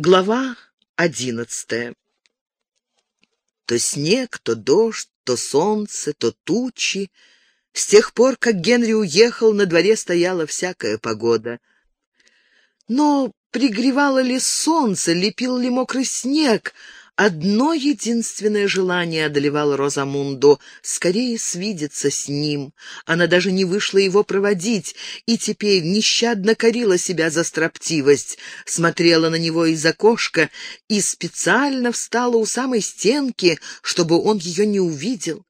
Глава одиннадцатая. То снег, то дождь, то солнце, то тучи. С тех пор, как Генри уехал, на дворе стояла всякая погода. Но пригревало ли солнце, лепил ли мокрый снег, Одно единственное желание одолевало Розамунду — скорее свидеться с ним. Она даже не вышла его проводить, и теперь нещадно корила себя за строптивость, смотрела на него из окошка и специально встала у самой стенки, чтобы он ее не увидел.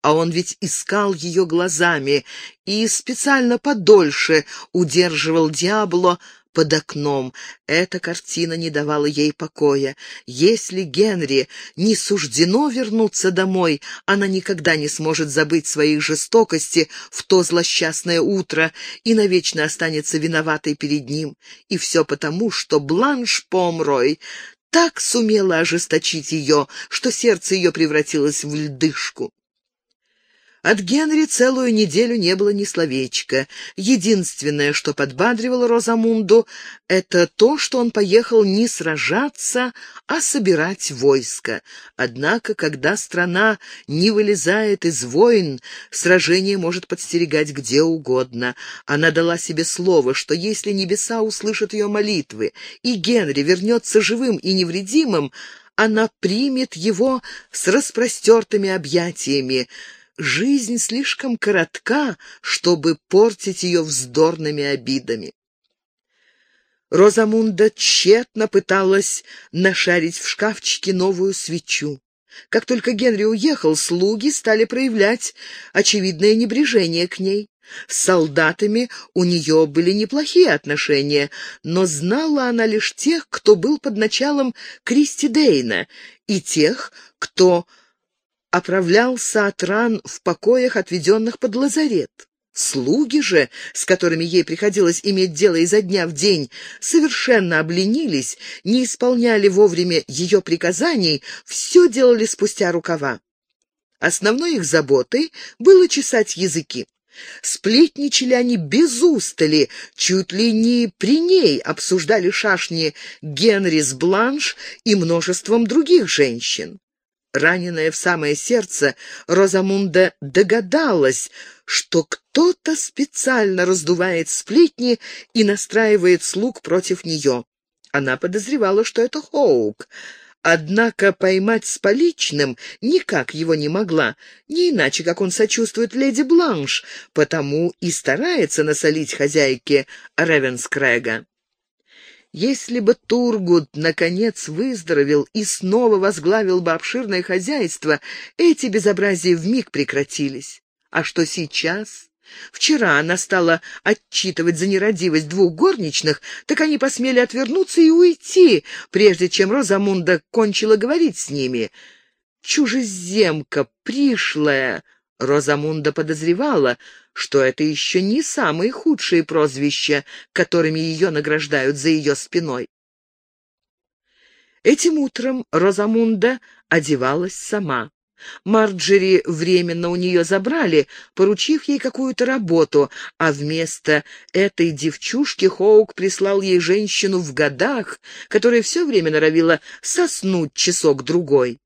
А он ведь искал ее глазами и специально подольше удерживал Диабло под окном. Эта картина не давала ей покоя. Если Генри не суждено вернуться домой, она никогда не сможет забыть своей жестокости в то злосчастное утро и навечно останется виноватой перед ним. И все потому, что Бланш Помрой так сумела ожесточить ее, что сердце ее превратилось в льдышку. От Генри целую неделю не было ни словечка. Единственное, что подбадривало Розамунду, это то, что он поехал не сражаться, а собирать войско. Однако, когда страна не вылезает из войн, сражение может подстерегать где угодно. Она дала себе слово, что если небеса услышат ее молитвы, и Генри вернется живым и невредимым, она примет его с распростертыми объятиями, Жизнь слишком коротка, чтобы портить ее вздорными обидами. Розамунда тщетно пыталась нашарить в шкафчике новую свечу. Как только Генри уехал, слуги стали проявлять очевидное небрежение к ней. С солдатами у нее были неплохие отношения, но знала она лишь тех, кто был под началом Кристи Дейна, и тех, кто оправлялся от ран в покоях, отведенных под лазарет. Слуги же, с которыми ей приходилось иметь дело изо дня в день, совершенно обленились, не исполняли вовремя ее приказаний, все делали спустя рукава. Основной их заботой было чесать языки. Сплетничали они без устали, чуть ли не при ней обсуждали шашни Генри с Бланш и множеством других женщин. Раненая в самое сердце, Розамунда догадалась, что кто-то специально раздувает сплетни и настраивает слуг против нее. Она подозревала, что это Хоук, однако поймать с поличным никак его не могла, не иначе, как он сочувствует леди Бланш, потому и старается насолить хозяйке Ревенскрэга. Если бы Тургут, наконец, выздоровел и снова возглавил бы обширное хозяйство, эти безобразия вмиг прекратились. А что сейчас? Вчера она стала отчитывать за нерадивость двух горничных, так они посмели отвернуться и уйти, прежде чем Розамунда кончила говорить с ними. Чужеземка, пришлая, Розамунда подозревала, что это еще не самые худшие прозвища, которыми ее награждают за ее спиной. Этим утром Розамунда одевалась сама. Марджери временно у нее забрали, поручив ей какую-то работу, а вместо этой девчушки Хоук прислал ей женщину в годах, которая все время норовила соснуть часок-другой.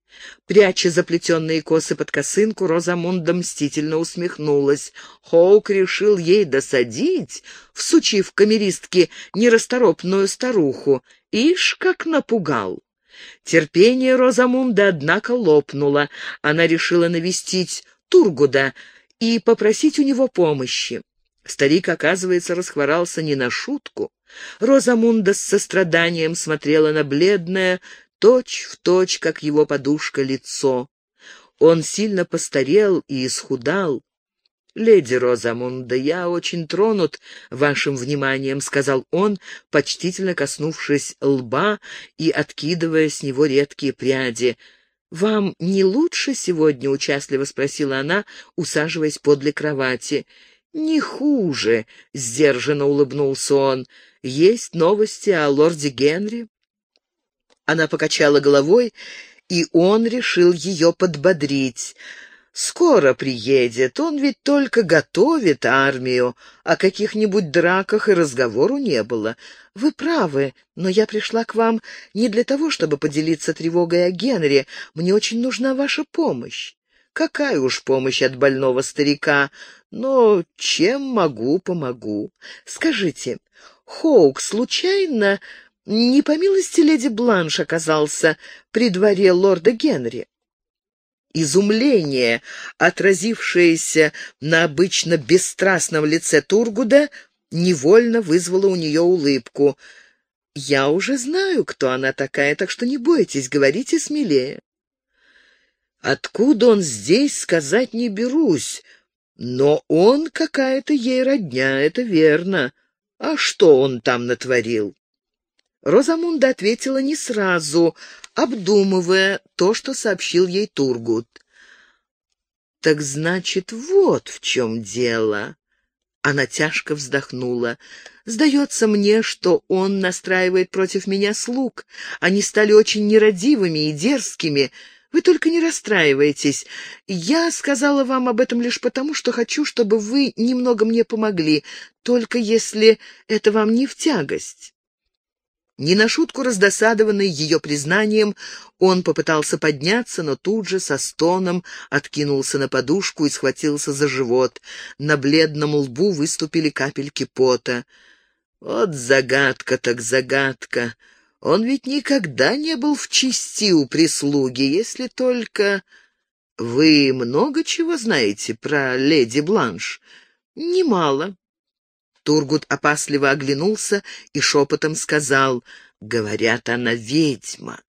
Пряча заплетенные косы под косынку, Розамунда мстительно усмехнулась. Хоук решил ей досадить, всучив камеристке нерасторопную старуху. Ишь, как напугал! Терпение Розамунды, однако, лопнуло. Она решила навестить Тургуда и попросить у него помощи. Старик, оказывается, расхворался не на шутку. Розамунда с состраданием смотрела на бледное, точь в точь, как его подушка, лицо. Он сильно постарел и исхудал. «Леди Розамунда, я очень тронут вашим вниманием», — сказал он, почтительно коснувшись лба и откидывая с него редкие пряди. «Вам не лучше сегодня?» — участливо спросила она, усаживаясь подле кровати. «Не хуже», — сдержанно улыбнулся он. «Есть новости о лорде Генри?» Она покачала головой, и он решил ее подбодрить. Скоро приедет, он ведь только готовит армию. О каких-нибудь драках и разговору не было. Вы правы, но я пришла к вам не для того, чтобы поделиться тревогой о Генри. Мне очень нужна ваша помощь. Какая уж помощь от больного старика, но чем могу, помогу. Скажите, Хоук случайно не по милости леди Бланш оказался при дворе лорда Генри? Изумление, отразившееся на обычно бесстрастном лице Тургуда, невольно вызвало у нее улыбку. «Я уже знаю, кто она такая, так что не бойтесь, говорите смелее». Откуда он здесь, сказать не берусь, но он какая-то ей родня, это верно. А что он там натворил? Розамунда ответила не сразу, обдумывая то, что сообщил ей Тургут. «Так значит, вот в чем дело». Она тяжко вздохнула. «Сдается мне, что он настраивает против меня слуг. Они стали очень нерадивыми и дерзкими. Вы только не расстраивайтесь. Я сказала вам об этом лишь потому, что хочу, чтобы вы немного мне помогли, только если это вам не в тягость». Не на шутку раздосадованный ее признанием, он попытался подняться, но тут же со стоном откинулся на подушку и схватился за живот. На бледном лбу выступили капельки пота. Вот загадка так загадка. Он ведь никогда не был в чести у прислуги, если только... Вы много чего знаете про леди Бланш? Немало. Тургут опасливо оглянулся и шепотом сказал, «Говорят, она ведьма».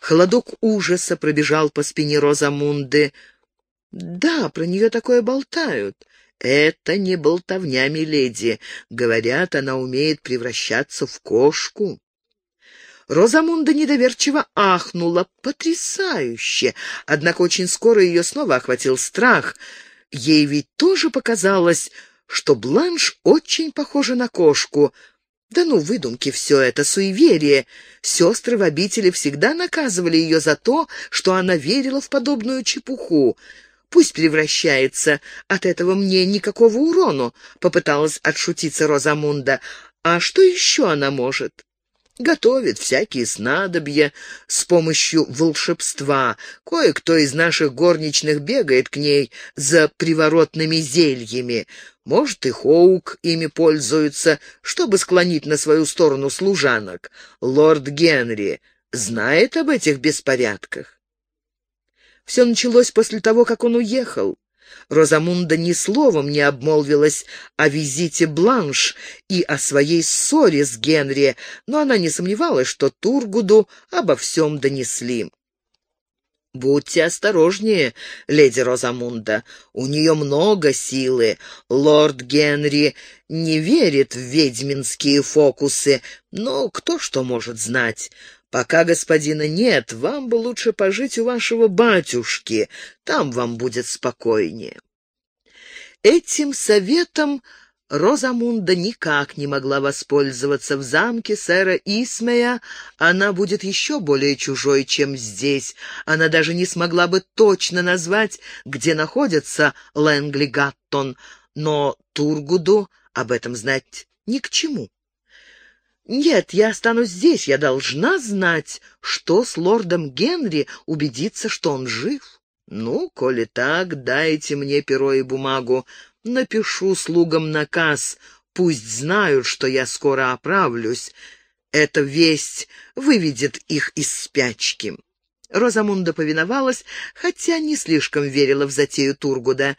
Холодок ужаса пробежал по спине Розамунды. «Да, про нее такое болтают. Это не болтовня, миледи. Говорят, она умеет превращаться в кошку». Розамунда недоверчиво ахнула. «Потрясающе!» Однако очень скоро ее снова охватил страх. Ей ведь тоже показалось, что Бланш очень похожа на кошку. Да ну, выдумки все это, суеверие. Сестры в обители всегда наказывали ее за то, что она верила в подобную чепуху. Пусть превращается, от этого мне никакого урону, — попыталась отшутиться Розамунда. А что еще она может? Готовит всякие снадобья с помощью волшебства. Кое-кто из наших горничных бегает к ней за приворотными зельями. Может, и Хоук ими пользуется, чтобы склонить на свою сторону служанок. Лорд Генри знает об этих беспорядках. Все началось после того, как он уехал. Розамунда ни словом не обмолвилась о визите Бланш и о своей ссоре с Генри, но она не сомневалась, что Тургуду обо всем донесли. «Будьте осторожнее, леди Розамунда. У нее много силы. Лорд Генри не верит в ведьминские фокусы, но кто что может знать. Пока господина нет, вам бы лучше пожить у вашего батюшки, там вам будет спокойнее». Этим советом Розамунда никак не могла воспользоваться в замке сэра Исмея, она будет еще более чужой, чем здесь. Она даже не смогла бы точно назвать, где находится Лэнгли Гаттон, но Тургуду об этом знать ни к чему. «Нет, я останусь здесь. Я должна знать, что с лордом Генри, убедиться, что он жив». «Ну, коли так, дайте мне перо и бумагу. Напишу слугам наказ. Пусть знают, что я скоро оправлюсь. Эта весть выведет их из спячки». Розамунда повиновалась, хотя не слишком верила в затею Тургуда.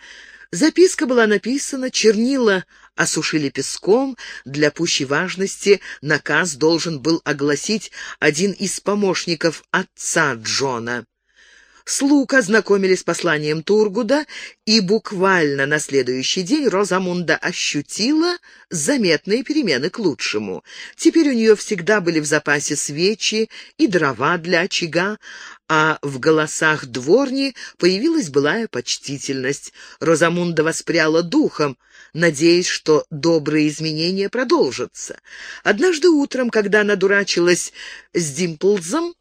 Записка была написана, чернила осушили песком. Для пущей важности наказ должен был огласить один из помощников отца Джона. Слуг ознакомили с посланием Тургуда, и буквально на следующий день Розамунда ощутила заметные перемены к лучшему. Теперь у нее всегда были в запасе свечи и дрова для очага, а в голосах дворни появилась былая почтительность. Розамунда воспряла духом, надеясь, что добрые изменения продолжатся. Однажды утром, когда она дурачилась с Димплзом,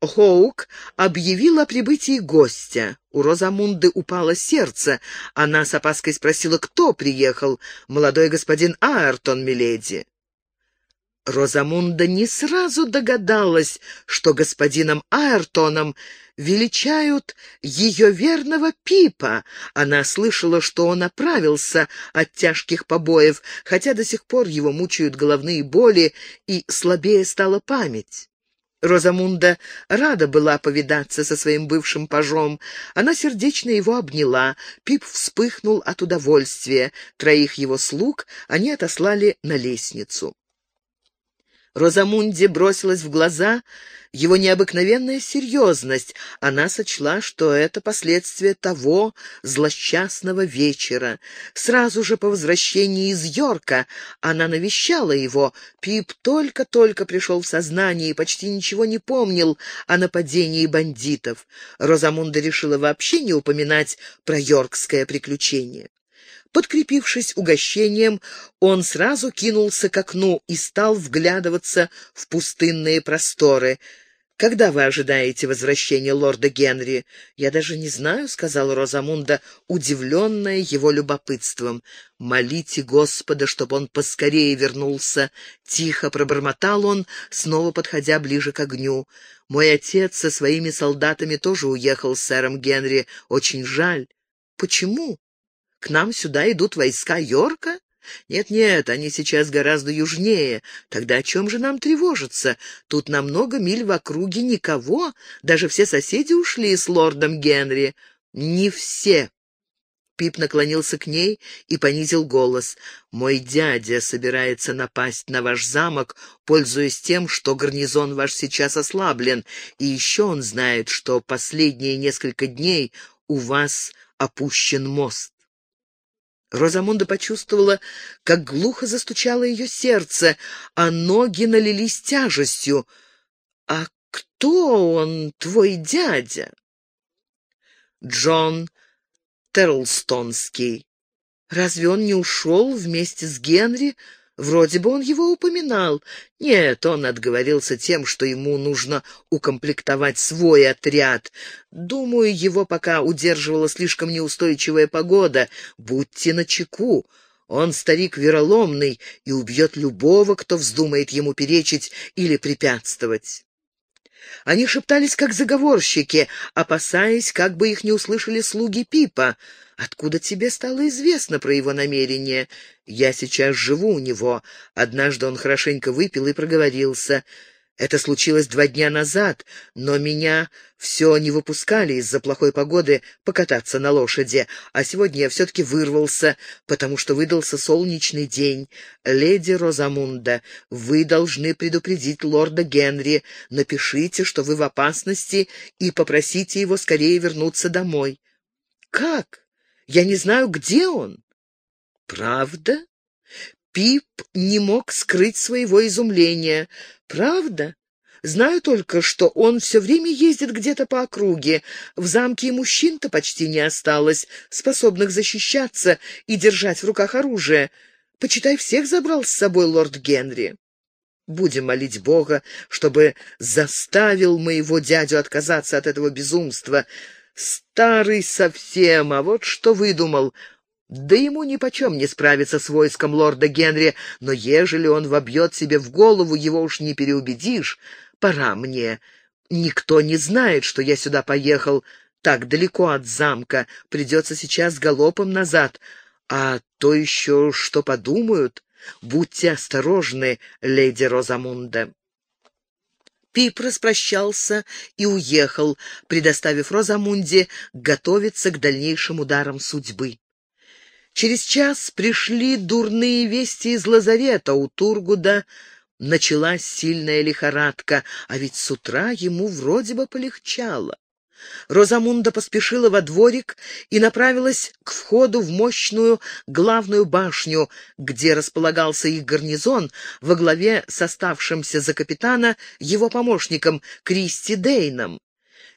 Хоук объявил о прибытии гостя. У Розамунды упало сердце. Она с опаской спросила, кто приехал. «Молодой господин Аэртон, миледи». Розамунда не сразу догадалась, что господином Аэртоном величают ее верного Пипа. Она слышала, что он оправился от тяжких побоев, хотя до сих пор его мучают головные боли и слабее стала память. Розамунда рада была повидаться со своим бывшим пажом. Она сердечно его обняла. Пип вспыхнул от удовольствия. Троих его слуг они отослали на лестницу. Розамунде бросилась в глаза его необыкновенная серьезность. Она сочла, что это последствие того злосчастного вечера. Сразу же по возвращении из Йорка она навещала его. Пип только-только пришел в сознание и почти ничего не помнил о нападении бандитов. Розамунда решила вообще не упоминать про йоркское приключение. Подкрепившись угощением, он сразу кинулся к окну и стал вглядываться в пустынные просторы. «Когда вы ожидаете возвращения лорда Генри?» «Я даже не знаю», — сказала Розамунда, удивленная его любопытством. «Молите Господа, чтобы он поскорее вернулся», — тихо пробормотал он, снова подходя ближе к огню. «Мой отец со своими солдатами тоже уехал с сэром Генри. Очень жаль». «Почему?» К нам сюда идут войска Йорка? Нет-нет, они сейчас гораздо южнее. Тогда о чем же нам тревожиться? Тут на много миль в округе никого. Даже все соседи ушли с лордом Генри. Не все. Пип наклонился к ней и понизил голос. «Мой дядя собирается напасть на ваш замок, пользуясь тем, что гарнизон ваш сейчас ослаблен, и еще он знает, что последние несколько дней у вас опущен мост. Розамунда почувствовала, как глухо застучало ее сердце, а ноги налились тяжестью. «А кто он, твой дядя?» «Джон Терлстонский. Разве он не ушел вместе с Генри Вроде бы он его упоминал. Нет, он отговорился тем, что ему нужно укомплектовать свой отряд. Думаю, его пока удерживала слишком неустойчивая погода. Будьте начеку. Он старик вероломный и убьет любого, кто вздумает ему перечить или препятствовать. Они шептались, как заговорщики, опасаясь, как бы их не услышали слуги Пипа. «Откуда тебе стало известно про его намерение? Я сейчас живу у него. Однажды он хорошенько выпил и проговорился. Это случилось два дня назад, но меня все не выпускали из-за плохой погоды покататься на лошади, а сегодня я все-таки вырвался, потому что выдался солнечный день. Леди Розамунда, вы должны предупредить лорда Генри. Напишите, что вы в опасности, и попросите его скорее вернуться домой. Как? Я не знаю, где он. Правда? Пип не мог скрыть своего изумления. «Правда? Знаю только, что он все время ездит где-то по округе. В замке и мужчин-то почти не осталось, способных защищаться и держать в руках оружие. Почитай, всех забрал с собой лорд Генри». Будем молить Бога, чтобы заставил моего дядю отказаться от этого безумства. Старый совсем, а вот что выдумал. Да ему нипочем не справиться с войском лорда Генри, но ежели он вобьет себе в голову, его уж не переубедишь. Пора мне. Никто не знает, что я сюда поехал, так далеко от замка. Придется сейчас галопом назад. А то еще что подумают. Будьте осторожны, леди Розамунда. Пип распрощался и уехал, предоставив Розамунде готовиться к дальнейшим ударам судьбы. Через час пришли дурные вести из лазарета. У Тургуда началась сильная лихорадка, а ведь с утра ему вроде бы полегчало. Розамунда поспешила во дворик и направилась к входу в мощную главную башню, где располагался их гарнизон во главе с оставшимся за капитана его помощником Кристи Дейном.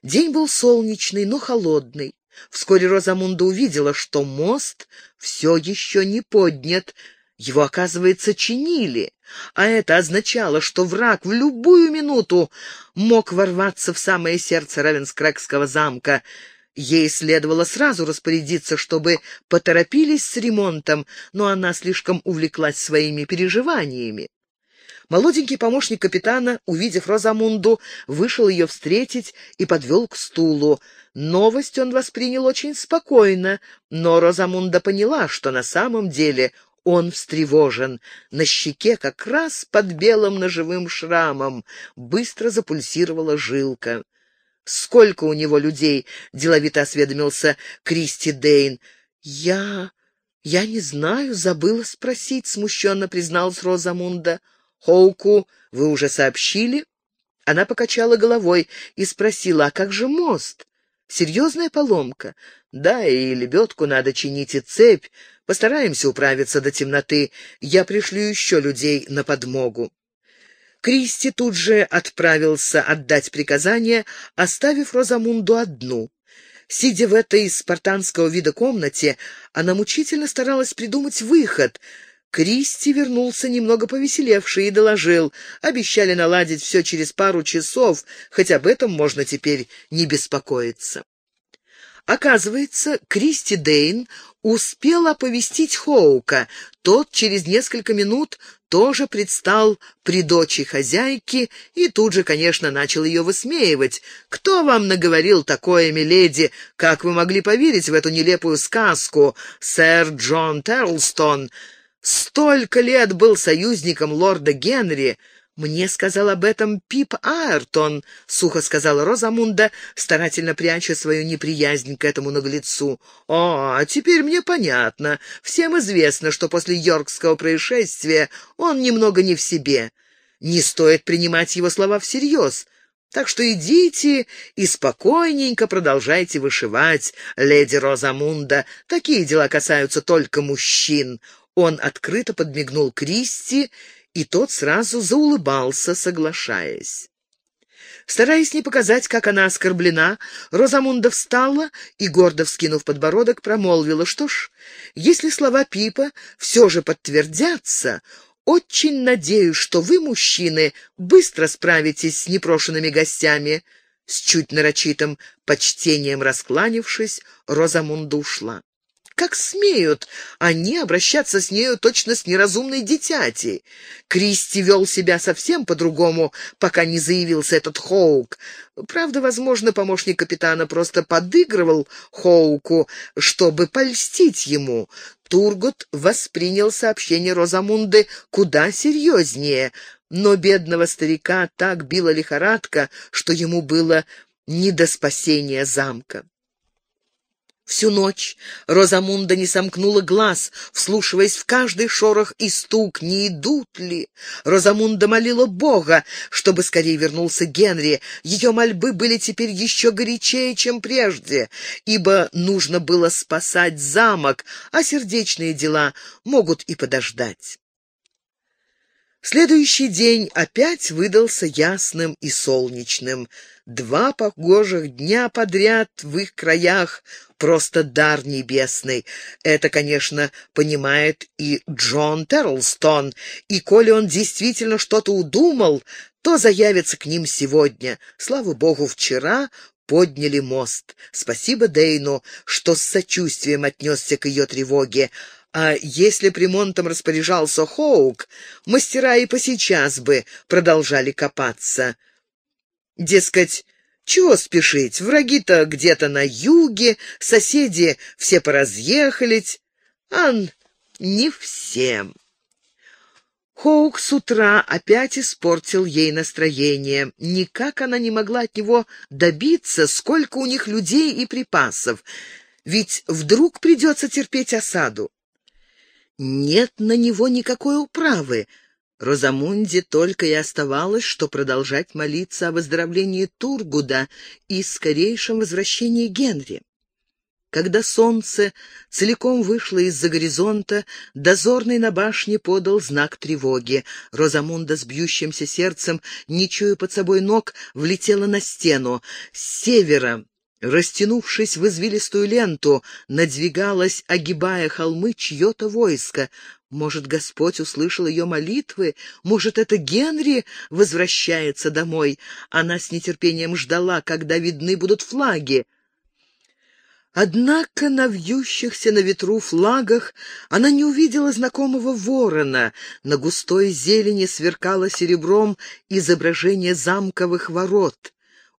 День был солнечный, но холодный. Вскоре Розамунда увидела, что мост все еще не поднят. Его, оказывается, чинили, а это означало, что враг в любую минуту мог ворваться в самое сердце Равенскрэгского замка. Ей следовало сразу распорядиться, чтобы поторопились с ремонтом, но она слишком увлеклась своими переживаниями. Молоденький помощник капитана, увидев Розамунду, вышел ее встретить и подвел к стулу. Новость он воспринял очень спокойно, но Розамунда поняла, что на самом деле он встревожен. На щеке, как раз под белым ножевым шрамом, быстро запульсировала жилка. «Сколько у него людей?» — деловито осведомился Кристи Дейн. «Я... я не знаю, забыла спросить», — смущенно призналась Розамунда. «Хоуку вы уже сообщили?» Она покачала головой и спросила, «А как же мост?» «Серьезная поломка?» «Да, и лебедку надо чинить, и цепь. Постараемся управиться до темноты. Я пришлю еще людей на подмогу». Кристи тут же отправился отдать приказание, оставив Розамунду одну. Сидя в этой спартанского вида комнате, она мучительно старалась придумать выход. Кристи вернулся немного повеселевший и доложил. Обещали наладить все через пару часов, хоть об этом можно теперь не беспокоиться. Оказывается, Кристи Дейн успел оповестить Хоука. Тот через несколько минут тоже предстал при дочи хозяйки и тут же, конечно, начал ее высмеивать. «Кто вам наговорил такое, миледи? Как вы могли поверить в эту нелепую сказку? Сэр Джон Терлстон столько лет был союзником лорда Генри, «Мне сказал об этом Пип Айртон», — сухо сказала Розамунда, старательно пряча свою неприязнь к этому наглецу. «О, а теперь мне понятно. Всем известно, что после Йоркского происшествия он немного не в себе. Не стоит принимать его слова всерьез». Так что идите и спокойненько продолжайте вышивать, леди Розамунда. Такие дела касаются только мужчин. Он открыто подмигнул Кристи и тот сразу заулыбался, соглашаясь. Стараясь не показать, как она оскорблена, Розамунда встала и, гордо вскинув подбородок, промолвила, что ж, если слова Пипа все же подтвердятся, очень надеюсь, что вы, мужчины, быстро справитесь с непрошенными гостями. С чуть нарочитым почтением раскланившись, Розамунда ушла. Как смеют они обращаться с нею точно с неразумной дитятей? Кристи вел себя совсем по-другому, пока не заявился этот Хоук. Правда, возможно, помощник капитана просто подыгрывал Хоуку, чтобы польстить ему. Тургут воспринял сообщение Розамунды куда серьезнее, но бедного старика так била лихорадка, что ему было не до спасения замка. Всю ночь Розамунда не сомкнула глаз, вслушиваясь в каждый шорох и стук, не идут ли. Розамунда молила Бога, чтобы скорее вернулся Генри. Ее мольбы были теперь еще горячее, чем прежде, ибо нужно было спасать замок, а сердечные дела могут и подождать. Следующий день опять выдался ясным и солнечным. Два погожих дня подряд в их краях просто дар небесный. Это, конечно, понимает и Джон Терлстон, и коли он действительно что-то удумал, то заявится к ним сегодня. Слава богу, вчера подняли мост. Спасибо Дейну, что с сочувствием отнесся к ее тревоге. А если при ремонтом распоряжался Хоук, мастера и посейчас бы продолжали копаться. Дескать, чего спешить? Враги-то где-то на юге, соседи все поразъехались, а не всем. Хоук с утра опять испортил ей настроение. Никак она не могла от него добиться, сколько у них людей и припасов. Ведь вдруг придется терпеть осаду. Нет на него никакой управы. Розамунде только и оставалось, что продолжать молиться о выздоровлении Тургуда и скорейшем возвращении Генри. Когда солнце целиком вышло из-за горизонта, дозорный на башне подал знак тревоги. Розамунда с бьющимся сердцем, не чуя под собой ног, влетела на стену. С севера Растянувшись в извилистую ленту, надвигалось, огибая холмы, чье-то войско. Может, Господь услышал ее молитвы? Может, это Генри возвращается домой? Она с нетерпением ждала, когда видны будут флаги. Однако на вьющихся на ветру флагах она не увидела знакомого ворона. На густой зелени сверкало серебром изображение замковых ворот.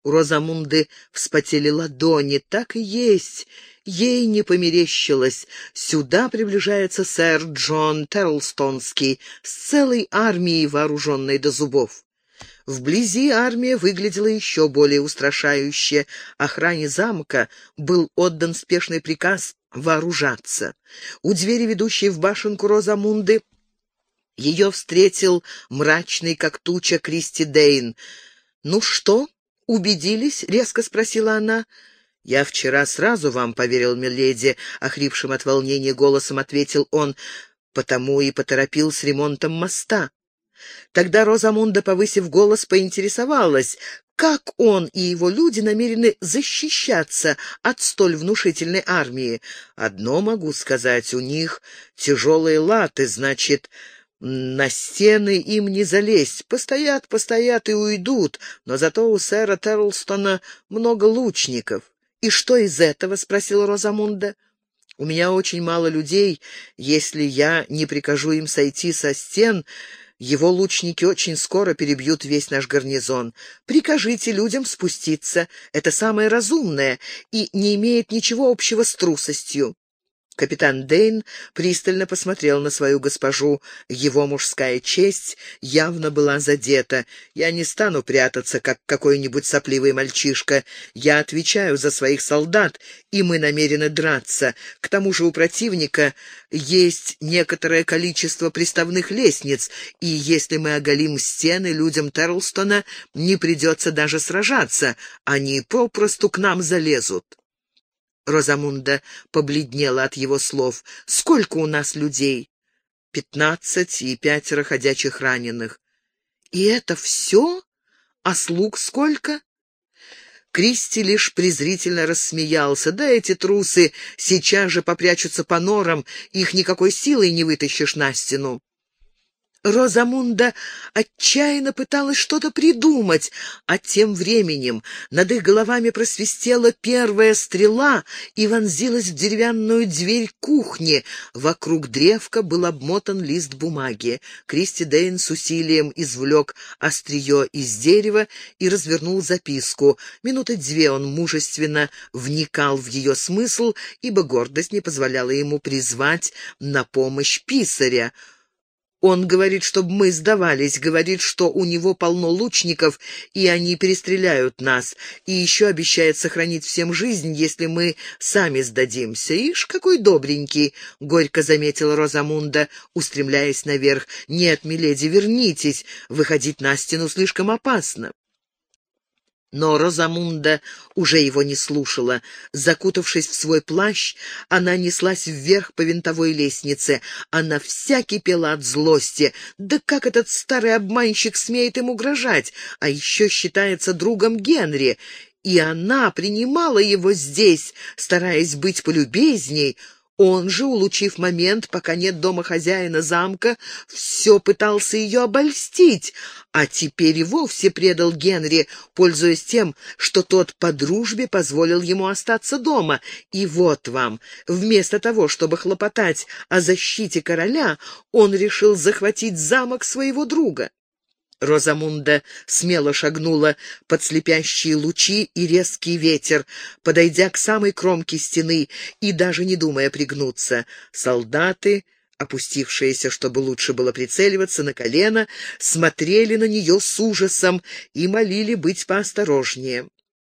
У Розамунды вспотели ладони. Так и есть. Ей не померещилось. Сюда приближается сэр Джон Терлстонский с целой армией, вооруженной до зубов. Вблизи армия выглядела еще более устрашающе. Охране замка был отдан спешный приказ вооружаться. У двери, ведущей в башенку Розамунды, ее встретил мрачный, как туча, Кристи Дейн. «Ну что?» «Убедились?» — резко спросила она. «Я вчера сразу вам поверил, миледи», — охрипшим от волнения голосом ответил он, «потому и поторопил с ремонтом моста». Тогда Розамунда, повысив голос, поинтересовалась, как он и его люди намерены защищаться от столь внушительной армии. «Одно могу сказать, у них тяжелые латы, значит...» На стены им не залезть, постоят, постоят и уйдут, но зато у сэра Терлстона много лучников. «И что из этого?» — спросила Розамунда. «У меня очень мало людей. Если я не прикажу им сойти со стен, его лучники очень скоро перебьют весь наш гарнизон. Прикажите людям спуститься. Это самое разумное и не имеет ничего общего с трусостью. Капитан Дейн пристально посмотрел на свою госпожу. Его мужская честь явно была задета. «Я не стану прятаться, как какой-нибудь сопливый мальчишка. Я отвечаю за своих солдат, и мы намерены драться. К тому же у противника есть некоторое количество приставных лестниц, и если мы оголим стены, людям Терлстона не придется даже сражаться. Они попросту к нам залезут». Розамунда побледнела от его слов. «Сколько у нас людей?» «Пятнадцать и пятеро ходячих раненых». «И это все? А слуг сколько?» Кристи лишь презрительно рассмеялся. «Да эти трусы сейчас же попрячутся по норам, их никакой силой не вытащишь на стену». Розамунда отчаянно пыталась что-то придумать, а тем временем над их головами просвистела первая стрела и вонзилась в деревянную дверь кухни. Вокруг древка был обмотан лист бумаги. Кристи Дейн с усилием извлек острие из дерева и развернул записку. Минуты две он мужественно вникал в ее смысл, ибо гордость не позволяла ему призвать на помощь писаря. Он говорит, чтобы мы сдавались, говорит, что у него полно лучников, и они перестреляют нас, и еще обещает сохранить всем жизнь, если мы сами сдадимся. Ишь, какой добренький!» — горько заметила Розамунда, устремляясь наверх. «Нет, миледи, вернитесь, выходить на стену слишком опасно». Но Розамунда уже его не слушала. Закутавшись в свой плащ, она неслась вверх по винтовой лестнице. Она вся кипела от злости. Да как этот старый обманщик смеет им угрожать? А еще считается другом Генри. И она принимала его здесь, стараясь быть полюбезней. Он же, улучив момент, пока нет дома хозяина замка, все пытался ее обольстить, а теперь и вовсе предал Генри, пользуясь тем, что тот по дружбе позволил ему остаться дома. И вот вам, вместо того, чтобы хлопотать о защите короля, он решил захватить замок своего друга. Розамунда смело шагнула под слепящие лучи и резкий ветер, подойдя к самой кромке стены и даже не думая пригнуться. Солдаты, опустившиеся, чтобы лучше было прицеливаться, на колено, смотрели на нее с ужасом и молили быть поосторожнее.